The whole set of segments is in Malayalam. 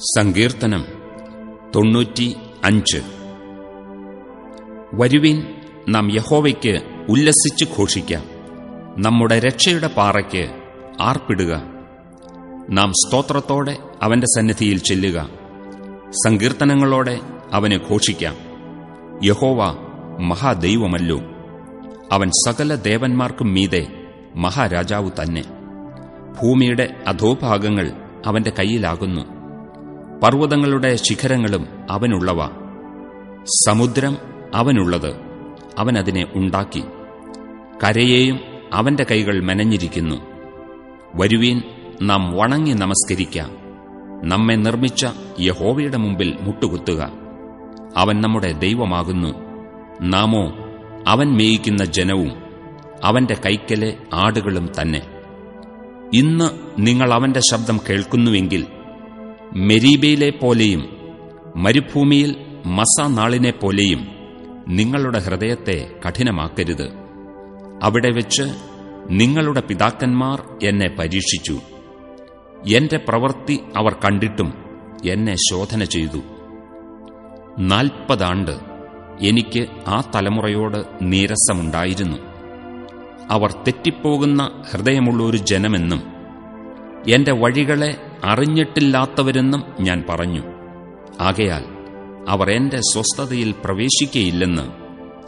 സങ്കീർത്തനം തൊണ്ണൂറ്റി അഞ്ച് വരുവിൻ നാം യഹോവയ്ക്ക് ഉല്ലസിച്ച് ഘോഷിക്കാം. നമ്മുടെ രക്ഷയുടെ പാറയ്ക്ക് ആർപ്പിടുക. നാം സ്തോത്രത്തോടെ അവന്റെ സന്നിധിയിൽ ചെല്ലുക. സങ്കീർത്തനങ്ങളോടെ അവനെ ഘോഷിക്കാം. യഹോവ മഹാദൈവമല്ലോ. അവൻ സകല ദേവന്മാർക്കും മീതെ മഹാരാജാവ് തന്നെ. ഭൂമിയുടെ അധോഭാഗങ്ങൾ അവന്റെ കയ്യിലാകുന്നു. പർവതങ്ങളുടെ ശിഖരങ്ങളും അവനുള്ളവ. സമുദ്രം അവനുള്ളത് അവനതിനെ ഉണ്ടാക്കി. കരയെയും അവന്റെ കൈകൾ മെനഞ്ഞിരിക്കുന്നു. വരുവീൻ നാം വണങ്ങി നമസ്കരിക്കാം. നമ്മെ നിർമ്മിച്ച യഹോവയുടെ മുമ്പിൽ മുട്ടുകുത്തുക. അവൻ നമ്മുടെ ദൈവമാകുന്നു. നാമോ അവൻ മേയിക്കുന്ന ജനവും അവന്റെ കൈക്കലെ ആടുകളും തന്നെ. ഇന്ന് നിങ്ങൾ അവന്റെ ശബ്ദം കേൾക്കുന്നുവെങ്കിൽ മെരീബയിലെ പോലെയും മരുഭൂമിയിൽ മസ നാളിനെ പോലെയും നിങ്ങളുടെ ഹൃദയത്തെ കഠിനമാക്കരുത്. അവിടെ വെച്ച് നിങ്ങളുടെ പിതാക്കന്മാർ എന്നെ പരീക്ഷിച്ചു. എന്റെ പ്രവൃത്തി അവർ കണ്ടിട്ടും എന്നെ ശോധന ചെയ്തു. നാൽപ്പതാണ്ട് എനിക്ക് ആ തലമുറയോട് നീരസമുണ്ടായിരുന്നു. അവർ തെറ്റിപ്പോകുന്ന ഹൃദയമുള്ള ഒരു ജനമെന്നും എന്റെ വഴികളെ അറിഞ്ഞിട്ടില്ലാത്തവരെന്നും ഞാൻ പറഞ്ഞു. ആകയാൽ അവർ എന്റെ സ്വസ്ഥതയിൽ പ്രവേശിക്കയില്ലെന്ന്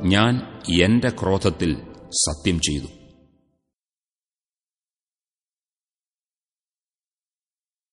ഞാൻ എന്റെ ക്രോധത്തിൽ സത്യം ചെയ്തു.